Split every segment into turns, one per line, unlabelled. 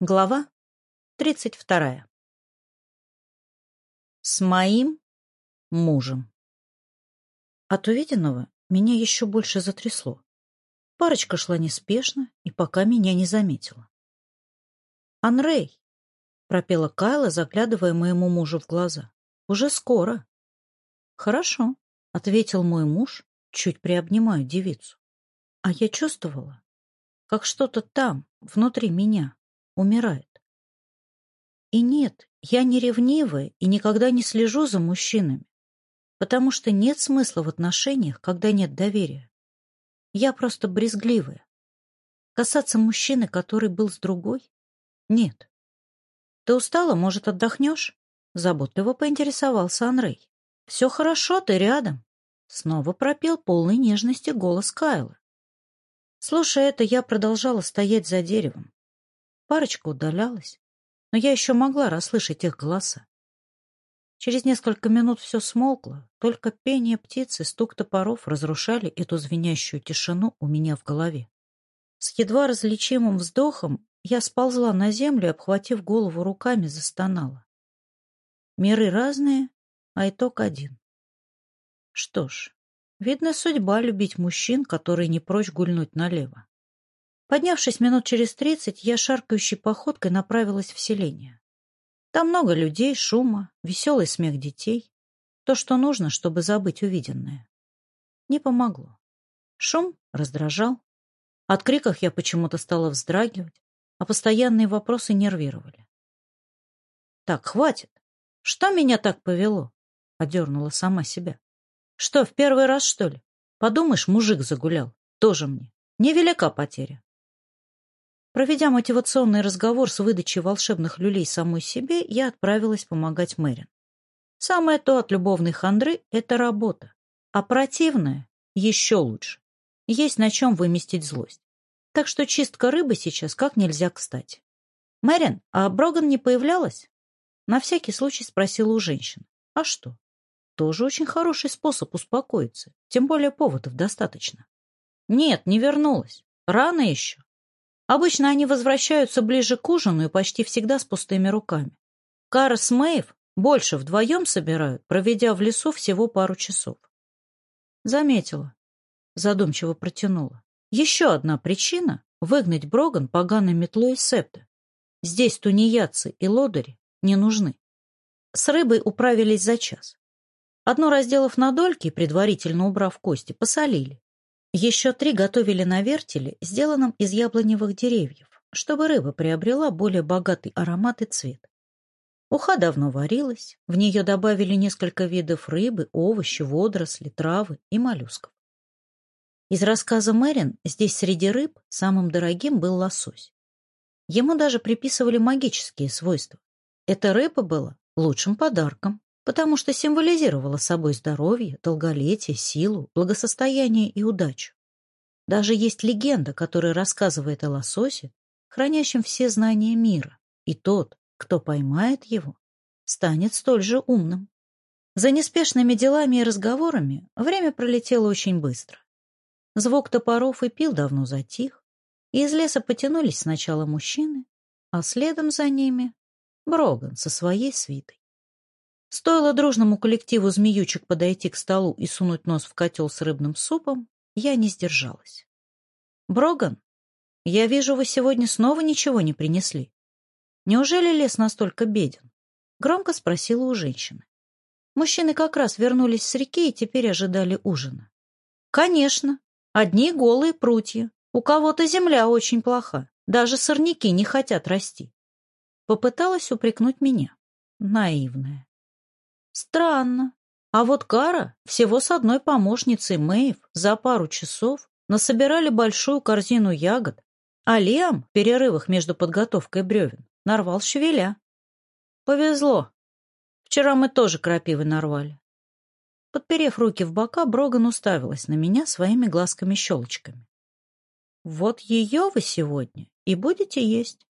Глава 32. С моим мужем. От увиденного меня еще больше затрясло. Парочка шла неспешно и пока меня не заметила. «Анрей!» — пропела Кайла, заглядывая моему мужу в глаза. «Уже скоро». «Хорошо», — ответил мой муж, чуть приобнимая девицу. А я чувствовала, как что-то там, внутри меня, умирает. И нет, я не ревнивая и никогда не слежу за мужчинами, потому что нет смысла в отношениях, когда нет доверия. Я просто брезгливая. Касаться мужчины, который был с другой? Нет. Ты устала, может, отдохнешь? Заботливо поинтересовался Анрей. Все хорошо, ты рядом. Снова пропел полный нежности голос Кайла. Слушая это, я продолжала стоять за деревом. Парочка удалялась, но я еще могла расслышать их голоса. Через несколько минут все смолкло, только пение птиц и стук топоров разрушали эту звенящую тишину у меня в голове. С едва различимым вздохом я сползла на землю обхватив голову руками, застонала. Миры разные, а итог один. Что ж, видно, судьба любить мужчин, которые не прочь гульнуть налево. Поднявшись минут через тридцать, я шаркающей походкой направилась в селение. Там много людей, шума, веселый смех детей. То, что нужно, чтобы забыть увиденное. Не помогло. Шум раздражал. От криков я почему-то стала вздрагивать, а постоянные вопросы нервировали. «Так, хватит! Что меня так повело?» — одернула сама себя. «Что, в первый раз, что ли? Подумаешь, мужик загулял. Тоже мне. Невелика потеря. Проведя мотивационный разговор с выдачей волшебных люлей самой себе, я отправилась помогать Мэрин. Самое то от любовной хандры — это работа, а противное — еще лучше. Есть на чем выместить злость. Так что чистка рыбы сейчас как нельзя кстати. «Мэрин, а Броган не появлялась?» На всякий случай спросила у женщин. «А что?» Тоже очень хороший способ успокоиться, тем более поводов достаточно. «Нет, не вернулась. Рано еще. Обычно они возвращаются ближе к ужину и почти всегда с пустыми руками. Кара с Мэйв больше вдвоем собирают, проведя в лесу всего пару часов. Заметила. Задумчиво протянула. Еще одна причина — выгнать Броган поганой метлой из септа. Здесь тунеядцы и лодыри не нужны. С рыбой управились за час. Одну разделав на дольки и предварительно убрав кости, посолили. Еще три готовили на вертеле, сделанном из яблоневых деревьев, чтобы рыба приобрела более богатый аромат и цвет. Уха давно варилась, в нее добавили несколько видов рыбы, овощи, водоросли, травы и моллюсков. Из рассказа Мэрин здесь среди рыб самым дорогим был лосось. Ему даже приписывали магические свойства. Эта рыба была лучшим подарком потому что символизировала собой здоровье, долголетие, силу, благосостояние и удачу. Даже есть легенда, которая рассказывает о лососе, хранящем все знания мира, и тот, кто поймает его, станет столь же умным. За неспешными делами и разговорами время пролетело очень быстро. Звук топоров и пил давно затих, и из леса потянулись сначала мужчины, а следом за ними Броган со своей свитой. Стоило дружному коллективу змеючек подойти к столу и сунуть нос в котел с рыбным супом, я не сдержалась. «Броган, я вижу, вы сегодня снова ничего не принесли. Неужели лес настолько беден?» — громко спросила у женщины. Мужчины как раз вернулись с реки и теперь ожидали ужина. «Конечно. Одни голые прутья. У кого-то земля очень плоха. Даже сорняки не хотят расти». Попыталась упрекнуть меня. Наивная. Странно. А вот Кара всего с одной помощницей Мэйв за пару часов насобирали большую корзину ягод, а Лиам в перерывах между подготовкой бревен нарвал шевеля. Повезло. Вчера мы тоже крапивы нарвали. Подперев руки в бока, Броган уставилась на меня своими глазками-щелочками. «Вот ее вы сегодня и будете есть.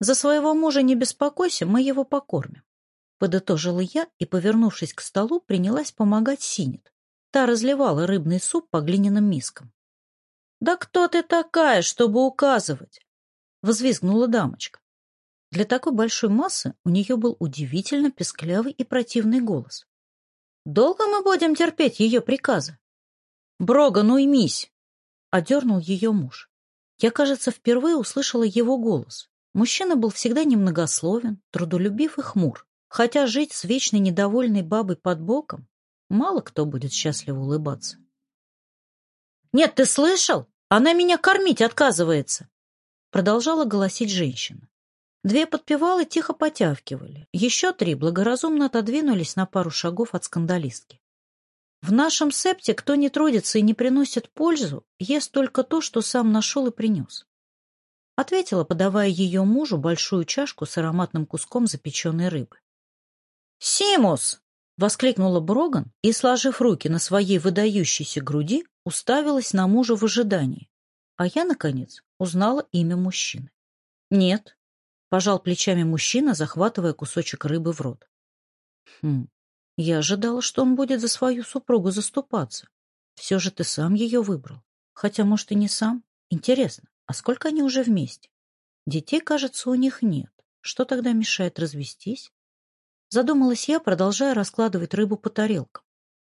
За своего мужа не беспокойся, мы его покормим. Подытожила я и, повернувшись к столу, принялась помогать Синет. Та разливала рыбный суп по глиняным мискам. «Да кто ты такая, чтобы указывать?» — взвизгнула дамочка. Для такой большой массы у нее был удивительно песклявый и противный голос. «Долго мы будем терпеть ее приказы?» «Брога, ну — одернул ее муж. Я, кажется, впервые услышала его голос. Мужчина был всегда немногословен, трудолюбив и хмур. Хотя жить с вечной недовольной бабой под боком мало кто будет счастливо улыбаться. «Нет, ты слышал? Она меня кормить отказывается!» Продолжала голосить женщина. Две подпевалы тихо потявкивали. Еще три благоразумно отодвинулись на пару шагов от скандалистки. В нашем септе кто не трудится и не приносит пользу, ест только то, что сам нашел и принес. Ответила, подавая ее мужу большую чашку с ароматным куском запеченной рыбы. «Симус!» — воскликнула Броган и, сложив руки на своей выдающейся груди, уставилась на мужа в ожидании. А я, наконец, узнала имя мужчины. «Нет», — пожал плечами мужчина, захватывая кусочек рыбы в рот. «Хм, я ожидала, что он будет за свою супругу заступаться. Все же ты сам ее выбрал. Хотя, может, и не сам. Интересно, а сколько они уже вместе? Детей, кажется, у них нет. Что тогда мешает развестись Задумалась я, продолжая раскладывать рыбу по тарелкам.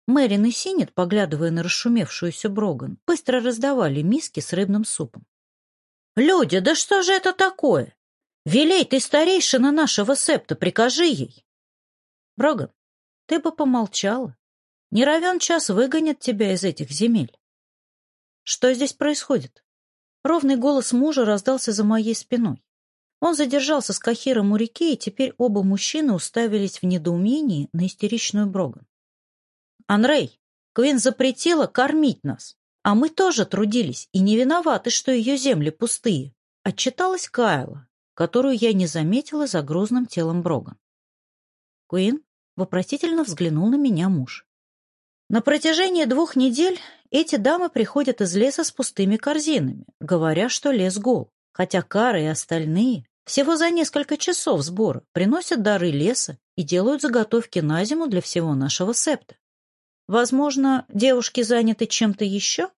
Мэрин и Синет, поглядывая на расшумевшуюся Броган, быстро раздавали миски с рыбным супом. «Люди, да что же это такое? Велей ты старейшина нашего септа, прикажи ей!» «Броган, ты бы помолчала. Не равен час выгонят тебя из этих земель». «Что здесь происходит?» Ровный голос мужа раздался за моей спиной. Он задержался с Кахиром у реки, и теперь оба мужчины уставились в недоумении на истеричную Броган. «Анрей, Квин запретила кормить нас, а мы тоже трудились и не виноваты, что ее земли пустые», — отчиталась Кайла, которую я не заметила за грозным телом Броган. Куин вопросительно взглянул на меня муж. На протяжении двух недель эти дамы приходят из леса с пустыми корзинами, говоря, что лес гол, хотя Кара и остальные всего за несколько часов сбора приносят дары леса и делают заготовки на зиму для всего нашего септа. Возможно, девушки заняты чем-то еще?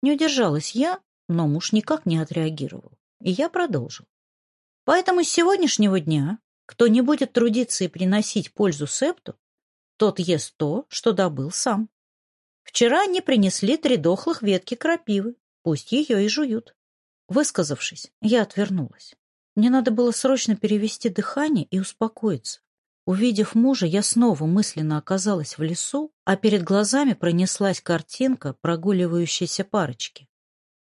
Не удержалась я, но муж никак не отреагировал, и я продолжил. Поэтому с сегодняшнего дня, кто не будет трудиться и приносить пользу септу, тот ест то, что добыл сам. Вчера они принесли три дохлых ветки крапивы, пусть ее и жуют. Высказавшись, я отвернулась. Мне надо было срочно перевести дыхание и успокоиться. Увидев мужа, я снова мысленно оказалась в лесу, а перед глазами пронеслась картинка прогуливающейся парочки.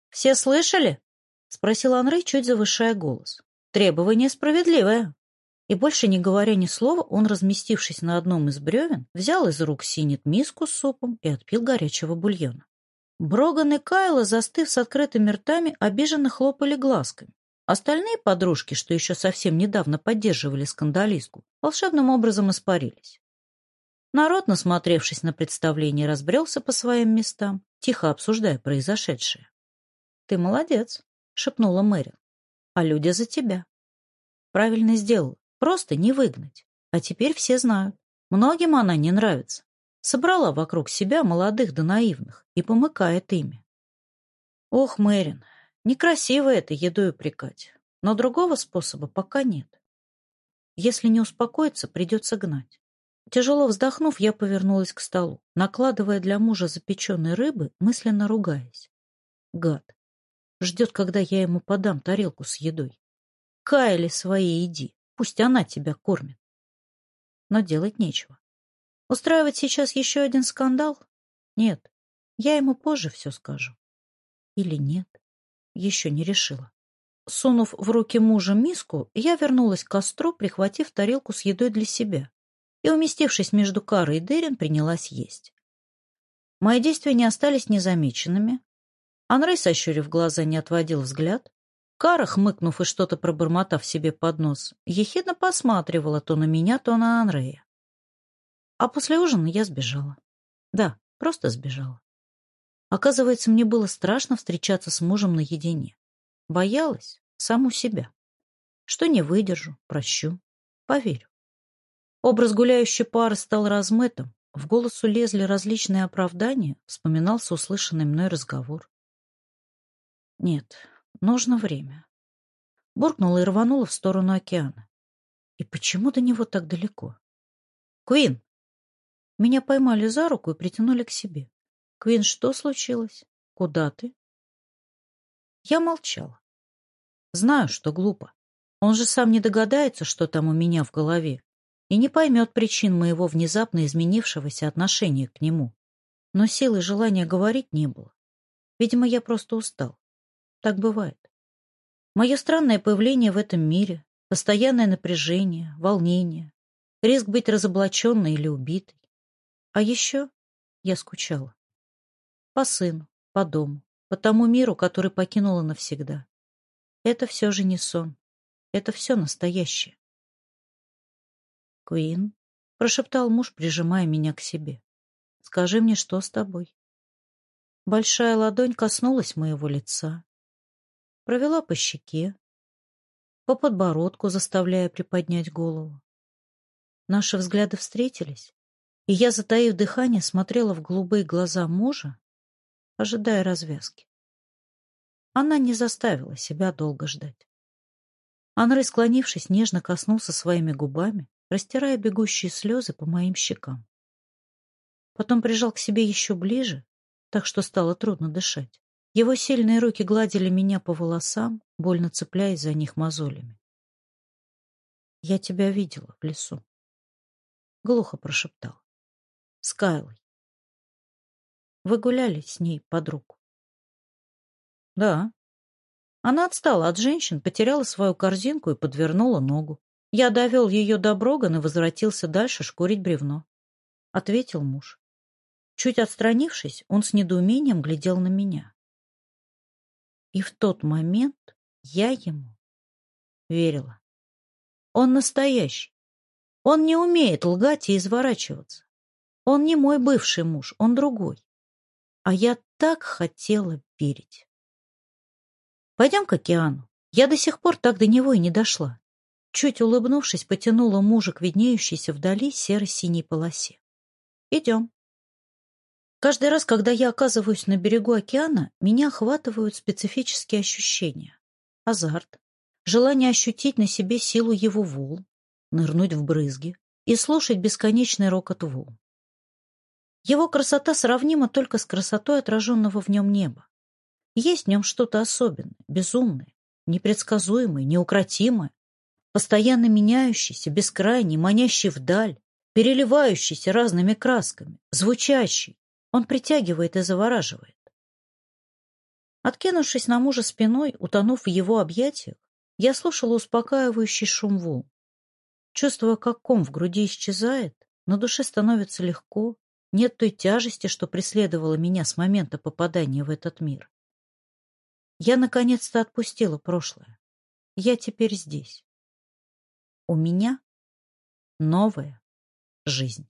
«Все слышали?» — спросил Анрей чуть завышая голос. «Требование справедливое». И больше не говоря ни слова, он, разместившись на одном из бревен, взял из рук синит миску с супом и отпил горячего бульона. Броган и Кайла, застыв с открытыми ртами, обиженно хлопали глазками. Остальные подружки, что еще совсем недавно поддерживали скандалистку, волшебным образом испарились. Народ, насмотревшись на представление, разбрелся по своим местам, тихо обсуждая произошедшее. «Ты молодец», — шепнула Мэрин. «А люди за тебя». «Правильно сделал, Просто не выгнать. А теперь все знают. Многим она не нравится. Собрала вокруг себя молодых да наивных и помыкает ими». «Ох, Мэрин, Некрасиво это едой упрекать, но другого способа пока нет. Если не успокоиться, придется гнать. Тяжело вздохнув, я повернулась к столу, накладывая для мужа запеченной рыбы, мысленно ругаясь. Гад. Ждет, когда я ему подам тарелку с едой. Кайли своей иди, пусть она тебя кормит. Но делать нечего. Устраивать сейчас еще один скандал? Нет, я ему позже все скажу. Или нет? еще не решила. Сунув в руки мужа миску, я вернулась к костру, прихватив тарелку с едой для себя, и, уместившись между Карой и Дерин, принялась есть. Мои действия не остались незамеченными. Анрей, сощурив глаза, не отводил взгляд. Кара, хмыкнув и что-то пробормотав себе под нос, ехидно посматривала то на меня, то на Анрея. А после ужина я сбежала. Да, просто сбежала. Оказывается, мне было страшно встречаться с мужем наедине. Боялась саму себя. Что не выдержу, прощу, поверю. Образ гуляющей пары стал размытым. В голосу лезли различные оправдания, вспоминался услышанный мной разговор. Нет, нужно время. Буркнула и рванула в сторону океана. И почему до него так далеко? Куин! Меня поймали за руку и притянули к себе. Квин, что случилось? Куда ты? Я молчала. Знаю, что глупо. Он же сам не догадается, что там у меня в голове, и не поймет причин моего внезапно изменившегося отношения к нему. Но силы желания говорить не было. Видимо, я просто устал. Так бывает. Мое странное появление в этом мире, постоянное напряжение, волнение, риск быть разоблаченной или убитой. А еще я скучала. По сыну, по дому, по тому миру, который покинула навсегда. Это все же не сон. Это все настоящее. «Куин», — прошептал муж, прижимая меня к себе, — «скажи мне, что с тобой?» Большая ладонь коснулась моего лица, провела по щеке, по подбородку, заставляя приподнять голову. Наши взгляды встретились, и я, затаив дыхание, смотрела в голубые глаза мужа, ожидая развязки. Она не заставила себя долго ждать. Анрей, склонившись, нежно коснулся своими губами, растирая бегущие слезы по моим щекам. Потом прижал к себе еще ближе, так что стало трудно дышать. Его сильные руки гладили меня по волосам, больно цепляясь за них мозолями. «Я тебя видела в лесу», — глухо прошептал. «С Кайлой. Вы гуляли с ней подруг? «Да». Она отстала от женщин, потеряла свою корзинку и подвернула ногу. Я довел ее до Брогана и возвратился дальше шкурить бревно. Ответил муж. Чуть отстранившись, он с недоумением глядел на меня. И в тот момент я ему верила. Он настоящий. Он не умеет лгать и изворачиваться. Он не мой бывший муж, он другой. А я так хотела верить. Пойдем к океану. Я до сих пор так до него и не дошла. Чуть улыбнувшись, потянула мужа к виднеющейся вдали серо-синей полосе. Идем. Каждый раз, когда я оказываюсь на берегу океана, меня охватывают специфические ощущения. Азарт, желание ощутить на себе силу его волн, нырнуть в брызги и слушать бесконечный рокот волн. Его красота сравнима только с красотой отраженного в нем неба. Есть в нем что-то особенное, безумное, непредсказуемое, неукротимое, постоянно меняющийся, бескрайний, манящий вдаль, переливающийся разными красками, звучащий. Он притягивает и завораживает. Откинувшись на мужа спиной, утонув в его объятиях, я слушала успокаивающий шум волн. Чувствуя, как ком в груди исчезает, на душе становится легко, нет той тяжести, что преследовала меня с момента попадания в этот мир. Я наконец-то отпустила прошлое. Я теперь здесь. У меня новая жизнь.